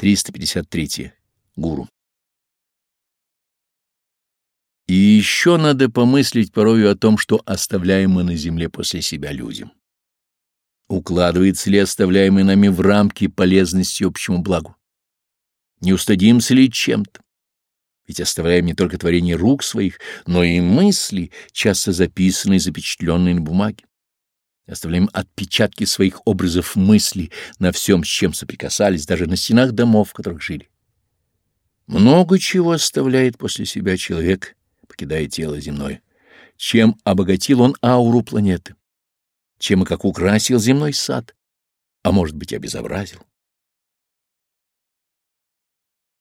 353. Гуру. И еще надо помыслить порою о том, что оставляем мы на земле после себя людям. Укладывается ли оставляемый нами в рамки полезности общему благу? Не устыдимся ли чем-то? Ведь оставляем не только творение рук своих, но и мысли, часто записанные и запечатленные на бумаге. Оставляем отпечатки своих образов мыслей на всем, с чем соприкасались, даже на стенах домов, в которых жили. Много чего оставляет после себя человек, покидая тело земное. Чем обогатил он ауру планеты? Чем и как украсил земной сад? А может быть, обезобразил?